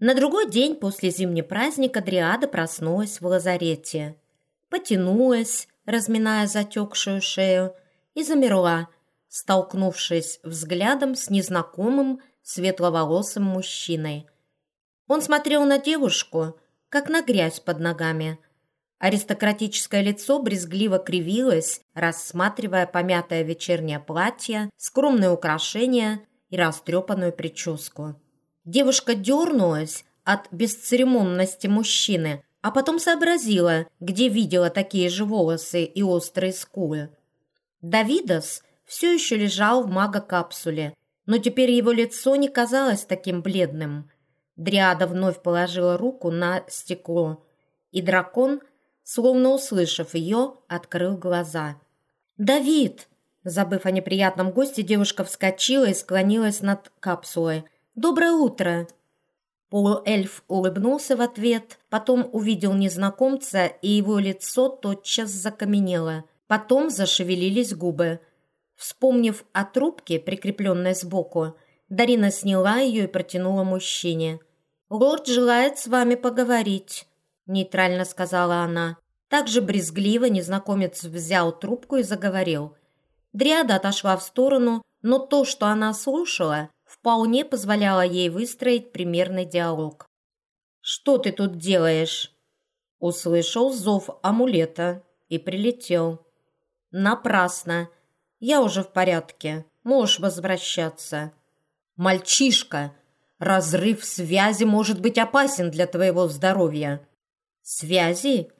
На другой день после зимнего праздника Дриада проснулась в лазарете. Потянулась, разминая затекшую шею, и замерла, столкнувшись взглядом с незнакомым светловолосым мужчиной. Он смотрел на девушку, как на грязь под ногами. Аристократическое лицо брезгливо кривилось, рассматривая помятое вечернее платье, скромные украшения и растрепанную прическу. Девушка дернулась от бесцеремонности мужчины, а потом сообразила, где видела такие же волосы и острые скулы. Давидос все еще лежал в мага-капсуле, но теперь его лицо не казалось таким бледным. Дриада вновь положила руку на стекло, и дракон, словно услышав ее, открыл глаза. «Давид!» Забыв о неприятном госте, девушка вскочила и склонилась над капсулой. «Доброе утро!» Полуэльф улыбнулся в ответ, потом увидел незнакомца, и его лицо тотчас закаменело. Потом зашевелились губы. Вспомнив о трубке, прикрепленной сбоку, Дарина сняла ее и протянула мужчине. «Лорд желает с вами поговорить», – нейтрально сказала она. Также брезгливо незнакомец взял трубку и заговорил. Дриада отошла в сторону, но то, что она слушала, вполне позволяло ей выстроить примерный диалог. «Что ты тут делаешь?» Услышал зов амулета и прилетел. «Напрасно. Я уже в порядке. Можешь возвращаться. Мальчишка, разрыв связи может быть опасен для твоего здоровья. Связи?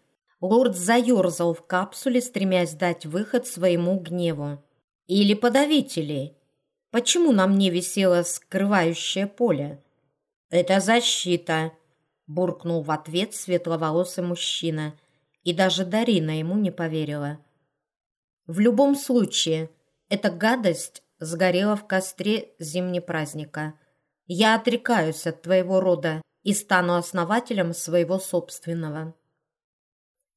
Лорд заерзал в капсуле, стремясь дать выход своему гневу. Или подавители? Почему на мне висело скрывающее поле? Это защита, буркнул в ответ светловолосый мужчина, и даже Дарина ему не поверила. В любом случае, эта гадость сгорела в костре зимнепраздника. Я отрекаюсь от твоего рода и стану основателем своего собственного».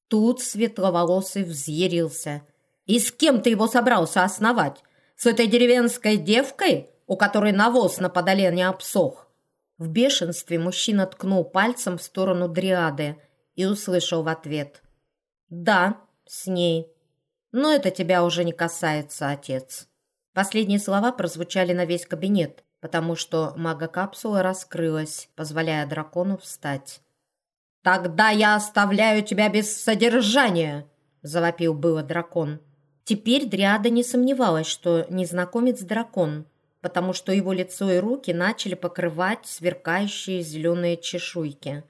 Тут светловолосый взъярился. «И с кем ты его собрался основать? С этой деревенской девкой, у которой навоз на подоле не обсох?» В бешенстве мужчина ткнул пальцем в сторону Дриады и услышал в ответ. «Да, с ней. Но это тебя уже не касается, отец». Последние слова прозвучали на весь кабинет, потому что мага-капсула раскрылась, позволяя дракону встать. «Тогда я оставляю тебя без содержания!» – завопил было дракон. Теперь Дриада не сомневалась, что незнакомец – дракон, потому что его лицо и руки начали покрывать сверкающие зеленые чешуйки.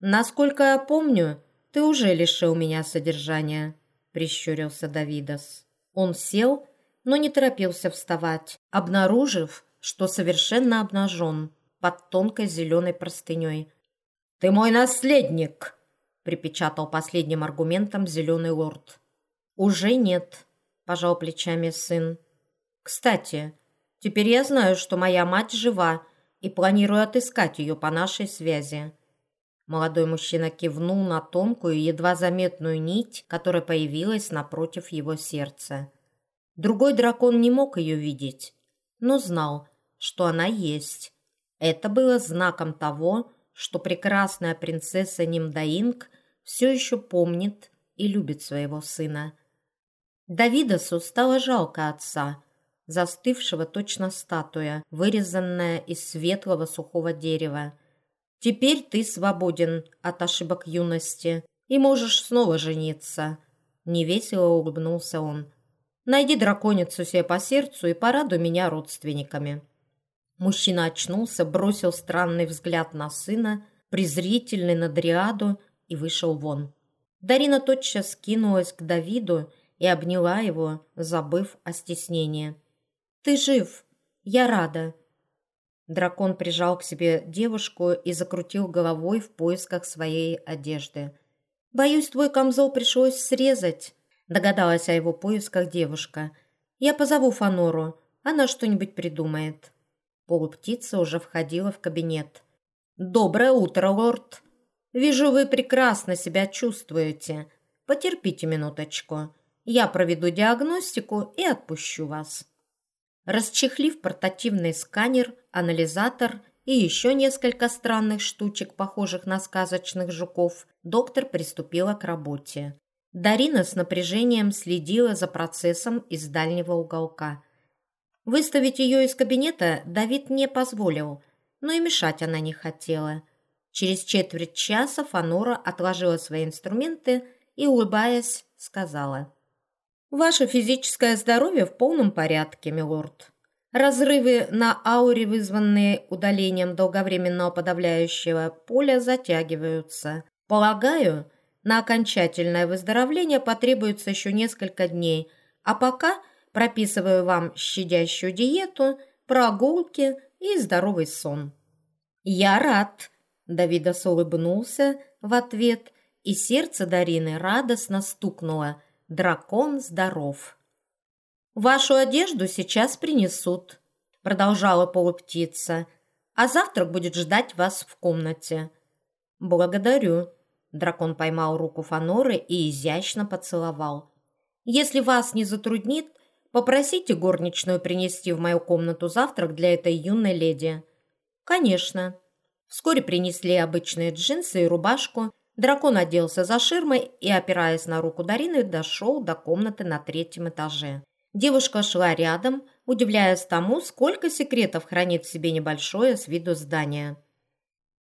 «Насколько я помню, ты уже лишил меня содержания», прищурился Давидос. Он сел, но не торопился вставать, обнаружив, что совершенно обнажен под тонкой зеленой простыней. «Ты мой наследник!» – припечатал последним аргументом зеленый лорд. «Уже нет», – пожал плечами сын. «Кстати, теперь я знаю, что моя мать жива и планирую отыскать ее по нашей связи. Молодой мужчина кивнул на тонкую, едва заметную нить, которая появилась напротив его сердца. Другой дракон не мог ее видеть, но знал, что она есть. Это было знаком того, что прекрасная принцесса Нимдаинг все еще помнит и любит своего сына. Давидосу стало жалко отца, застывшего точно статуя, вырезанная из светлого сухого дерева, Теперь ты свободен от ошибок юности и можешь снова жениться». Невесело улыбнулся он. «Найди драконицу себе по сердцу и порадуй меня родственниками». Мужчина очнулся, бросил странный взгляд на сына, презрительный на Дриаду и вышел вон. Дарина тотчас кинулась к Давиду и обняла его, забыв о стеснении. «Ты жив! Я рада!» Дракон прижал к себе девушку и закрутил головой в поисках своей одежды. «Боюсь, твой камзол пришлось срезать», – догадалась о его поисках девушка. «Я позову Фанору, она что-нибудь придумает». Полуптица уже входила в кабинет. «Доброе утро, лорд! Вижу, вы прекрасно себя чувствуете. Потерпите минуточку. Я проведу диагностику и отпущу вас». Расчехлив портативный сканер, анализатор и еще несколько странных штучек, похожих на сказочных жуков, доктор приступила к работе. Дарина с напряжением следила за процессом из дальнего уголка. Выставить ее из кабинета Давид не позволил, но и мешать она не хотела. Через четверть часа Фанора отложила свои инструменты и, улыбаясь, сказала. «Ваше физическое здоровье в полном порядке, милорд. Разрывы на ауре, вызванные удалением долговременного подавляющего поля, затягиваются. Полагаю, на окончательное выздоровление потребуется еще несколько дней, а пока прописываю вам щадящую диету, прогулки и здоровый сон». «Я рад», – Давидос улыбнулся в ответ, и сердце Дарины радостно стукнуло. «Дракон здоров». «Вашу одежду сейчас принесут», – продолжала полуптица, «а завтрак будет ждать вас в комнате». «Благодарю», – дракон поймал руку Фаноры и изящно поцеловал. «Если вас не затруднит, попросите горничную принести в мою комнату завтрак для этой юной леди». «Конечно». Вскоре принесли обычные джинсы и рубашку. Дракон оделся за ширмой и, опираясь на руку Дарины, дошел до комнаты на третьем этаже. Девушка шла рядом, удивляясь тому, сколько секретов хранит в себе небольшое с виду здание.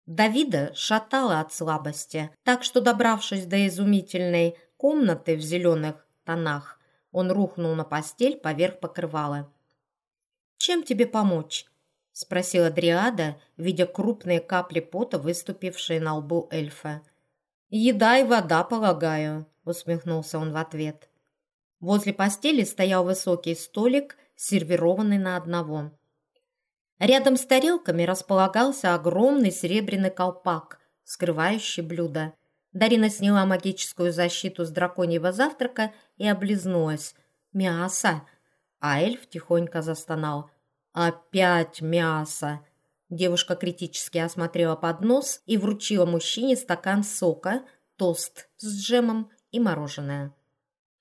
Давида шатала от слабости, так что, добравшись до изумительной комнаты в зеленых тонах, он рухнул на постель поверх покрывала. «Чем тебе помочь?» – спросила Дриада, видя крупные капли пота, выступившие на лбу эльфа. «Еда и вода, полагаю», – усмехнулся он в ответ. Возле постели стоял высокий столик, сервированный на одного. Рядом с тарелками располагался огромный серебряный колпак, скрывающий блюдо. Дарина сняла магическую защиту с драконьего завтрака и облизнулась. «Мясо!» А эльф тихонько застонал. «Опять мясо!» Девушка критически осмотрела поднос и вручила мужчине стакан сока, тост с джемом и мороженое.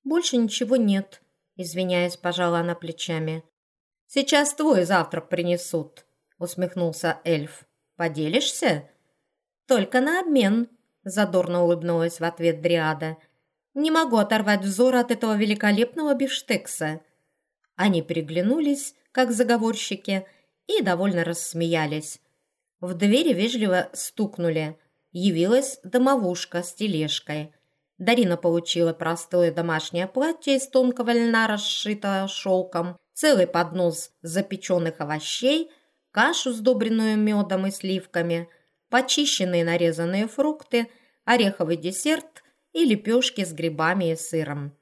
«Больше ничего нет», — извиняясь, пожала она плечами. «Сейчас твой завтрак принесут», — усмехнулся эльф. «Поделишься?» «Только на обмен», — задорно улыбнулась в ответ Дриада. «Не могу оторвать взор от этого великолепного бифштекса». Они переглянулись, как заговорщики, и довольно рассмеялись. В двери вежливо стукнули. Явилась домовушка с тележкой — Дарина получила простое домашнее платье из тонкого льна, расшитого шелком, целый поднос запеченных овощей, кашу, сдобренную медом и сливками, почищенные нарезанные фрукты, ореховый десерт и лепешки с грибами и сыром.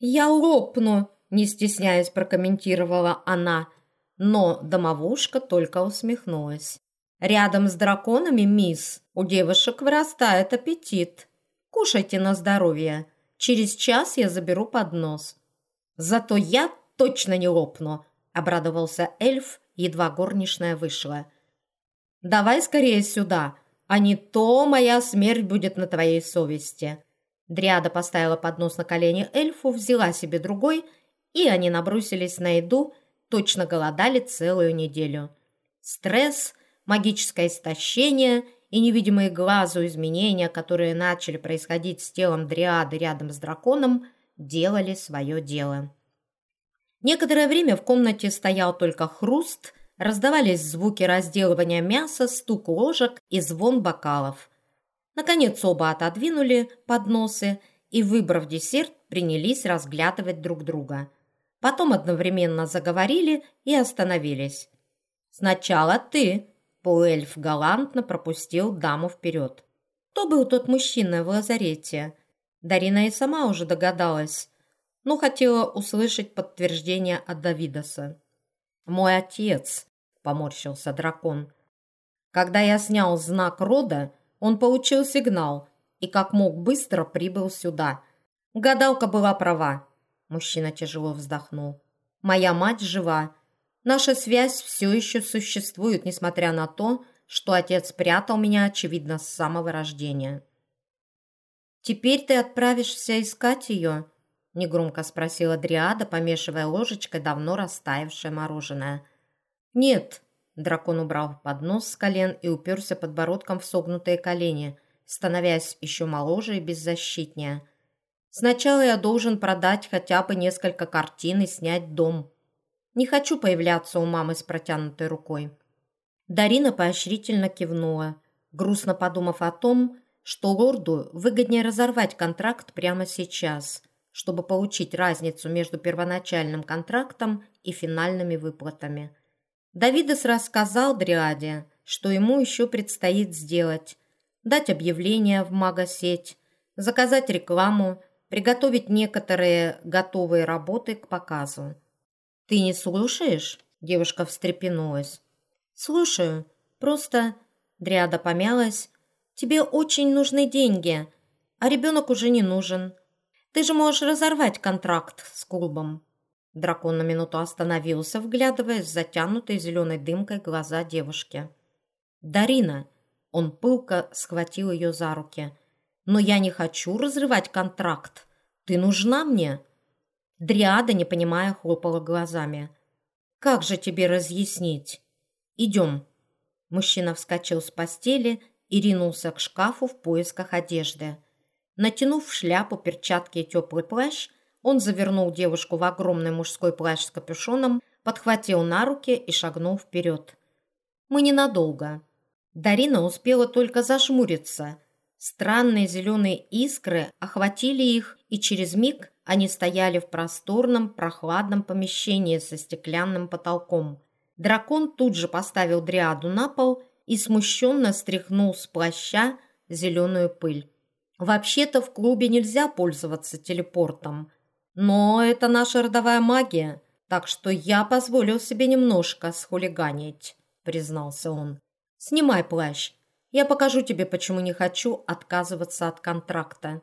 «Я лопну!» – не стесняясь прокомментировала она, но домовушка только усмехнулась. «Рядом с драконами, мисс, у девушек вырастает аппетит». Кушайте на здоровье. Через час я заберу поднос. Зато я точно не лопну, обрадовался эльф, едва горничная вышла. Давай скорее сюда, а не то моя смерть будет на твоей совести. Дриада поставила поднос на колени эльфу, взяла себе другой, и они набросились на еду, точно голодали целую неделю. Стресс, магическое истощение – и невидимые глазу изменения, которые начали происходить с телом дриады рядом с драконом, делали свое дело. Некоторое время в комнате стоял только хруст, раздавались звуки разделывания мяса, стук ложек и звон бокалов. Наконец оба отодвинули подносы и, выбрав десерт, принялись разглядывать друг друга. Потом одновременно заговорили и остановились. «Сначала ты», Полуэльф галантно пропустил даму вперед. Кто был тот мужчина в лазарете? Дарина и сама уже догадалась, но хотела услышать подтверждение от Давидоса. «Мой отец», — поморщился дракон. «Когда я снял знак рода, он получил сигнал и как мог быстро прибыл сюда. Гадалка была права». Мужчина тяжело вздохнул. «Моя мать жива, Наша связь все еще существует, несмотря на то, что отец прятал меня, очевидно, с самого рождения. «Теперь ты отправишься искать ее?» – негромко спросила Дриада, помешивая ложечкой давно растаявшее мороженое. «Нет», Дракон убрал поднос с колен и уперся подбородком в согнутые колени, становясь еще моложе и беззащитнее. «Сначала я должен продать хотя бы несколько картин и снять дом. Не хочу появляться у мамы с протянутой рукой». Дарина поощрительно кивнула, грустно подумав о том, что лорду выгоднее разорвать контракт прямо сейчас, чтобы получить разницу между первоначальным контрактом и финальными выплатами. Давидос рассказал Дриаде, что ему еще предстоит сделать. Дать объявление в магосеть, заказать рекламу, приготовить некоторые готовые работы к показу. «Ты не слушаешь?» – девушка встрепенулась. «Слушаю. Просто...» – Дриада помялась. «Тебе очень нужны деньги, а ребенок уже не нужен. Ты же можешь разорвать контракт с клубом». Дракон на минуту остановился, вглядываясь в затянутые зеленой дымкой глаза девушки. «Дарина!» Он пылко схватил ее за руки. «Но я не хочу разрывать контракт. Ты нужна мне?» Дриада, не понимая, хлопала глазами. «Как же тебе разъяснить?» «Идем». Мужчина вскочил с постели и ринулся к шкафу в поисках одежды. Натянув шляпу, перчатки и теплый плащ, он завернул девушку в огромный мужской плащ с капюшоном, подхватил на руки и шагнул вперед. «Мы ненадолго». Дарина успела только зажмуриться. Странные зеленые искры охватили их, и через миг они стояли в просторном, прохладном помещении со стеклянным потолком. Дракон тут же поставил дриаду на пол и смущенно стряхнул с плаща зеленую пыль. «Вообще-то в клубе нельзя пользоваться телепортом», но это наша родовая магия, так что я позволил себе немножко схулиганить», — признался он. «Снимай плащ. Я покажу тебе, почему не хочу отказываться от контракта».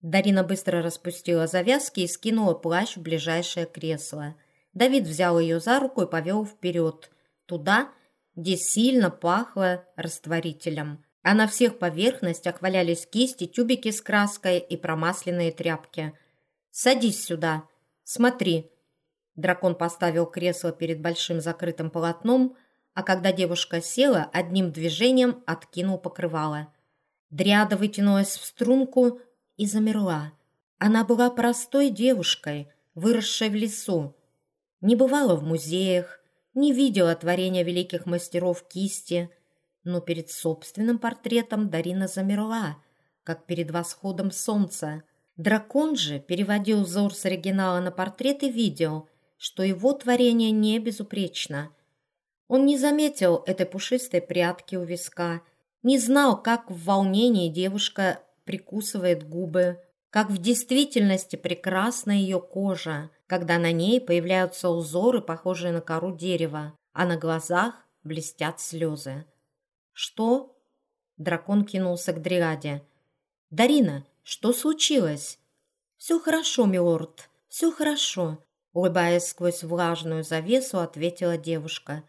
Дарина быстро распустила завязки и скинула плащ в ближайшее кресло. Давид взял ее за руку и повел вперед, туда, где сильно пахло растворителем. А на всех поверхностях валялись кисти, тюбики с краской и промасленные тряпки – «Садись сюда. Смотри». Дракон поставил кресло перед большим закрытым полотном, а когда девушка села, одним движением откинул покрывало. Дриада вытянулась в струнку и замерла. Она была простой девушкой, выросшей в лесу. Не бывала в музеях, не видела творения великих мастеров кисти, но перед собственным портретом Дарина замерла, как перед восходом солнца. Дракон же переводил взор с оригинала на портрет и видел, что его творение не безупречно. Он не заметил этой пушистой прядки у виска, не знал, как в волнении девушка прикусывает губы, как в действительности прекрасна ее кожа, когда на ней появляются узоры, похожие на кору дерева, а на глазах блестят слезы. «Что?» Дракон кинулся к Дриаде. «Дарина, что случилось?» «Все хорошо, милорд, все хорошо», улыбаясь сквозь влажную завесу, ответила девушка.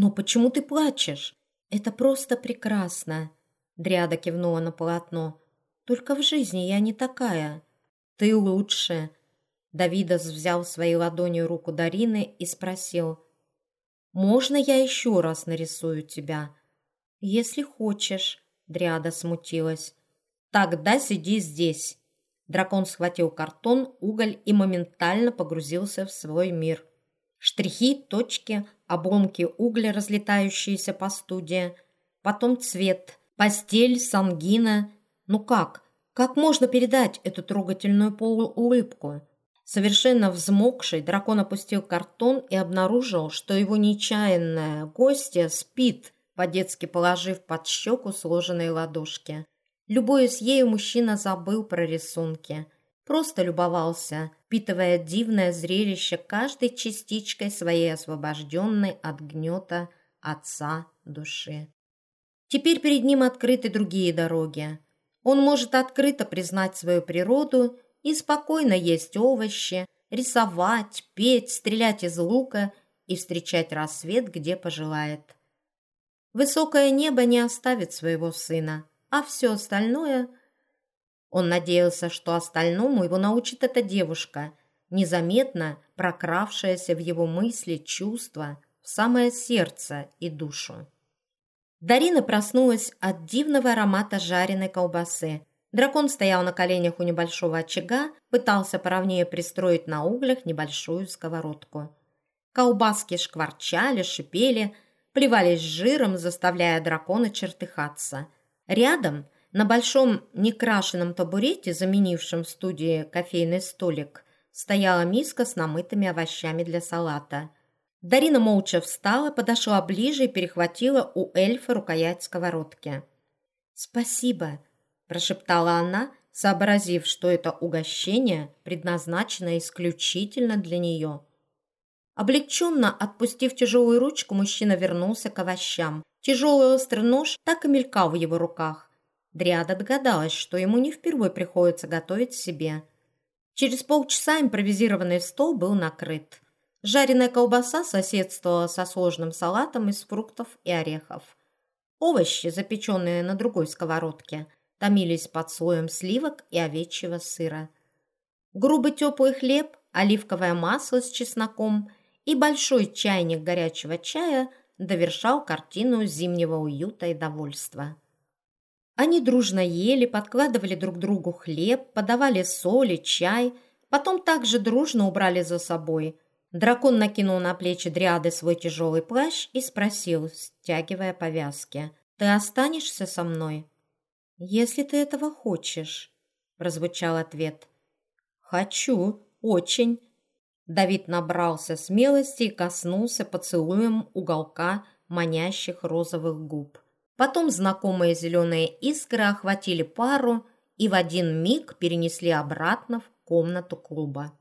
«Но почему ты плачешь? Это просто прекрасно!» Дриада кивнула на полотно. «Только в жизни я не такая. Ты лучше!» Давидос взял своей ладонью руку Дарины и спросил. «Можно я еще раз нарисую тебя?» «Если хочешь», — Дриада смутилась. «Тогда сиди здесь». Дракон схватил картон, уголь и моментально погрузился в свой мир. Штрихи, точки, обломки угля, разлетающиеся по студии. Потом цвет, постель, сангина. Ну как? Как можно передать эту трогательную полуулыбку? Совершенно взмокший, дракон опустил картон и обнаружил, что его нечаянная гостья спит, по-детски положив под щеку сложенные ладошки. Любуясь ею, мужчина забыл про рисунки. Просто любовался, впитывая дивное зрелище каждой частичкой своей освобожденной от гнета отца души. Теперь перед ним открыты другие дороги. Он может открыто признать свою природу и спокойно есть овощи, рисовать, петь, стрелять из лука и встречать рассвет, где пожелает. Высокое небо не оставит своего сына – а все остальное... Он надеялся, что остальному его научит эта девушка, незаметно прокравшаяся в его мысли, чувства, в самое сердце и душу. Дарина проснулась от дивного аромата жареной колбасы. Дракон стоял на коленях у небольшого очага, пытался поровнее пристроить на углях небольшую сковородку. Колбаски шкварчали, шипели, плевались жиром, заставляя дракона чертыхаться. Рядом, на большом некрашенном табурете, заменившем в студии кофейный столик, стояла миска с намытыми овощами для салата. Дарина молча встала, подошла ближе и перехватила у эльфа рукоять сковородки. «Спасибо», – прошептала она, сообразив, что это угощение предназначено исключительно для нее. Облегченно отпустив тяжелую ручку, мужчина вернулся к овощам. Тяжелый острый нож так и мелькал в его руках. Дриада догадалась, что ему не впервые приходится готовить себе. Через полчаса импровизированный стол был накрыт. Жареная колбаса соседствовала со сложным салатом из фруктов и орехов. Овощи, запеченные на другой сковородке, томились под слоем сливок и овечьего сыра. Грубый теплый хлеб, оливковое масло с чесноком и большой чайник горячего чая довершал картину зимнего уюта и довольства. Они дружно ели, подкладывали друг другу хлеб, подавали соль и чай, потом также дружно убрали за собой – Дракон накинул на плечи дриады свой тяжелый плащ и спросил, стягивая повязки. «Ты останешься со мной?» «Если ты этого хочешь», – прозвучал ответ. «Хочу, очень». Давид набрался смелости и коснулся поцелуем уголка манящих розовых губ. Потом знакомые зеленые искры охватили пару и в один миг перенесли обратно в комнату клуба.